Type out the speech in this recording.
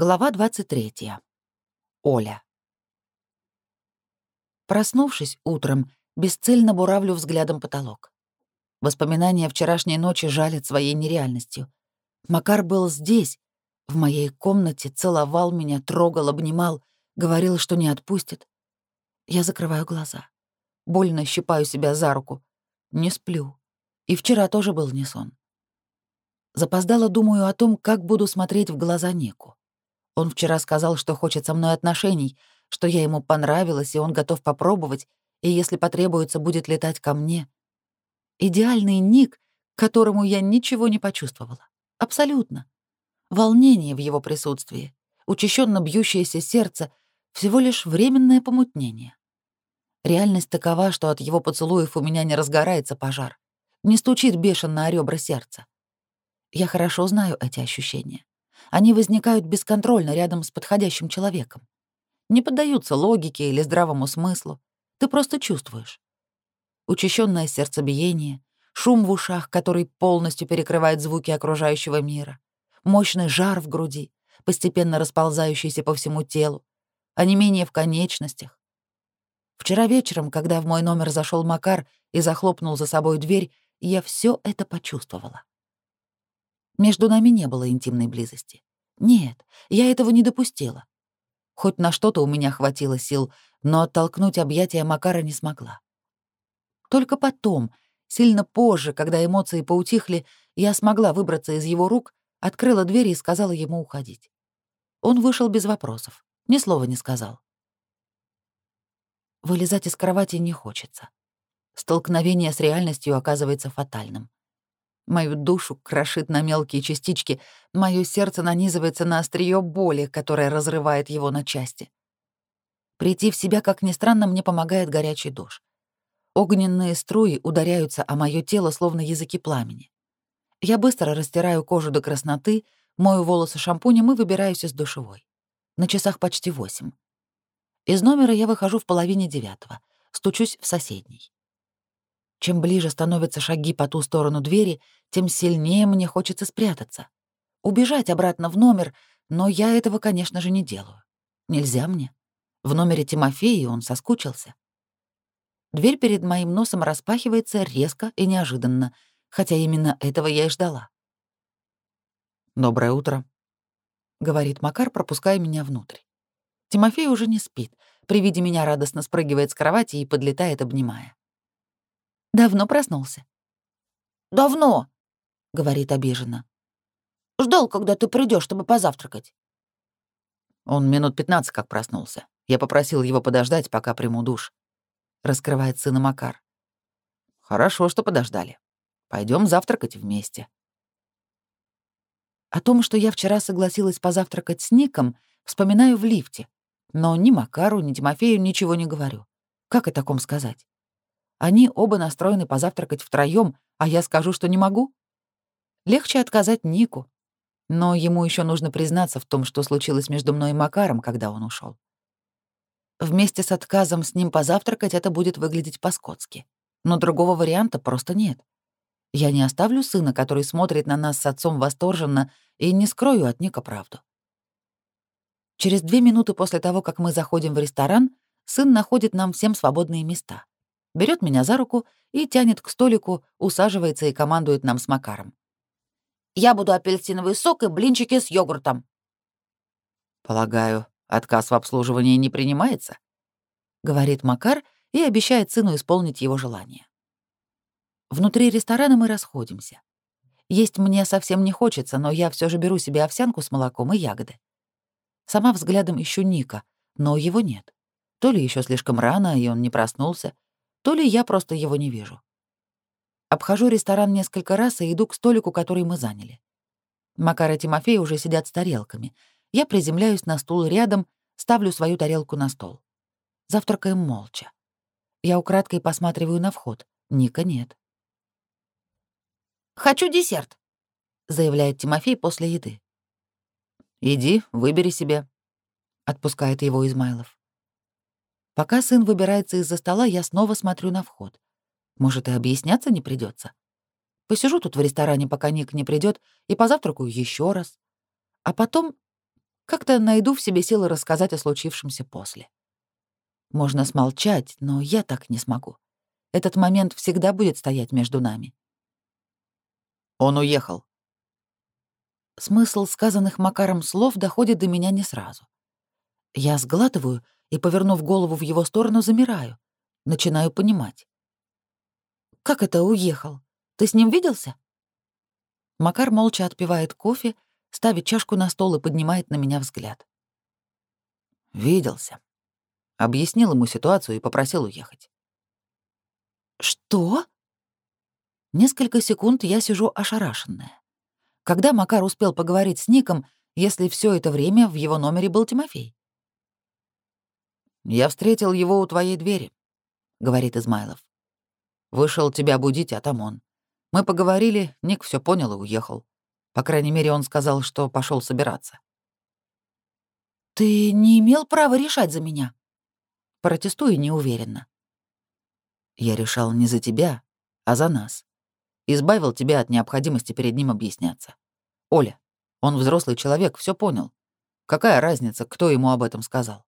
Глава 23. Оля. Проснувшись утром, бесцельно буравлю взглядом потолок. Воспоминания вчерашней ночи жалят своей нереальностью. Макар был здесь, в моей комнате, целовал меня, трогал, обнимал, говорил, что не отпустит. Я закрываю глаза. Больно щипаю себя за руку. Не сплю. И вчера тоже был не сон. Запоздало думаю о том, как буду смотреть в глаза Нику. Он вчера сказал, что хочет со мной отношений, что я ему понравилась, и он готов попробовать, и если потребуется, будет летать ко мне. Идеальный Ник, к которому я ничего не почувствовала. Абсолютно. Волнение в его присутствии, учащенно бьющееся сердце — всего лишь временное помутнение. Реальность такова, что от его поцелуев у меня не разгорается пожар, не стучит бешено о ребра сердца. Я хорошо знаю эти ощущения. Они возникают бесконтрольно рядом с подходящим человеком. Не поддаются логике или здравому смыслу. Ты просто чувствуешь. Учащенное сердцебиение, шум в ушах, который полностью перекрывает звуки окружающего мира, мощный жар в груди, постепенно расползающийся по всему телу, а не менее в конечностях. Вчера вечером, когда в мой номер зашел Макар и захлопнул за собой дверь, я все это почувствовала. Между нами не было интимной близости. Нет, я этого не допустила. Хоть на что-то у меня хватило сил, но оттолкнуть объятия Макара не смогла. Только потом, сильно позже, когда эмоции поутихли, я смогла выбраться из его рук, открыла дверь и сказала ему уходить. Он вышел без вопросов, ни слова не сказал. Вылезать из кровати не хочется. Столкновение с реальностью оказывается фатальным. Мою душу крошит на мелкие частички, мое сердце нанизывается на острие боли, которое разрывает его на части. Прийти в себя, как ни странно, мне помогает горячий душ. Огненные струи ударяются о мое тело, словно языки пламени. Я быстро растираю кожу до красноты, мою волосы шампунем и выбираюсь из душевой. На часах почти восемь. Из номера я выхожу в половине девятого, стучусь в соседний. Чем ближе становятся шаги по ту сторону двери, тем сильнее мне хочется спрятаться. Убежать обратно в номер, но я этого, конечно же, не делаю. Нельзя мне. В номере Тимофея он соскучился. Дверь перед моим носом распахивается резко и неожиданно, хотя именно этого я и ждала. «Доброе утро», — говорит Макар, пропуская меня внутрь. Тимофей уже не спит, при виде меня радостно спрыгивает с кровати и подлетает, обнимая. Давно проснулся?» «Давно», — говорит обиженно. «Ждал, когда ты придешь, чтобы позавтракать». Он минут пятнадцать как проснулся. Я попросил его подождать, пока приму душ. Раскрывает сына Макар. Хорошо, что подождали. Пойдем завтракать вместе. О том, что я вчера согласилась позавтракать с Ником, вспоминаю в лифте. Но ни Макару, ни Тимофею ничего не говорю. Как о таком сказать? Они оба настроены позавтракать втроем, а я скажу, что не могу? Легче отказать Нику. Но ему еще нужно признаться в том, что случилось между мной и Макаром, когда он ушел. Вместе с отказом с ним позавтракать это будет выглядеть по-скотски. Но другого варианта просто нет. Я не оставлю сына, который смотрит на нас с отцом восторженно, и не скрою от Ника правду. Через две минуты после того, как мы заходим в ресторан, сын находит нам всем свободные места берет меня за руку и тянет к столику, усаживается и командует нам с Макаром. «Я буду апельсиновый сок и блинчики с йогуртом». «Полагаю, отказ в обслуживании не принимается?» — говорит Макар и обещает сыну исполнить его желание. Внутри ресторана мы расходимся. Есть мне совсем не хочется, но я все же беру себе овсянку с молоком и ягоды. Сама взглядом ищу Ника, но его нет. То ли еще слишком рано, и он не проснулся, то ли я просто его не вижу. Обхожу ресторан несколько раз и иду к столику, который мы заняли. Макар и Тимофей уже сидят с тарелками. Я приземляюсь на стул рядом, ставлю свою тарелку на стол. Завтракаем молча. Я украдкой посматриваю на вход. Ника нет. «Хочу десерт», — заявляет Тимофей после еды. «Иди, выбери себе», — отпускает его Измайлов. Пока сын выбирается из-за стола, я снова смотрю на вход. Может, и объясняться не придется. Посижу тут в ресторане, пока Ник не придет, и позавтракаю еще раз. А потом Как-то найду в себе силы рассказать о случившемся после. Можно смолчать, но я так не смогу. Этот момент всегда будет стоять между нами. Он уехал. Смысл сказанных Макаром слов доходит до меня не сразу. Я сглатываю и, повернув голову в его сторону, замираю. Начинаю понимать. «Как это уехал? Ты с ним виделся?» Макар молча отпивает кофе, ставит чашку на стол и поднимает на меня взгляд. «Виделся», Объяснил ему ситуацию и попросил уехать. «Что?» Несколько секунд я сижу ошарашенная. Когда Макар успел поговорить с Ником, если все это время в его номере был Тимофей? «Я встретил его у твоей двери», — говорит Измайлов. «Вышел тебя будить, а там он. Мы поговорили, Ник все понял и уехал. По крайней мере, он сказал, что пошел собираться». «Ты не имел права решать за меня?» Протестую неуверенно. Я решал не за тебя, а за нас. Избавил тебя от необходимости перед ним объясняться. Оля, он взрослый человек, все понял. Какая разница, кто ему об этом сказал?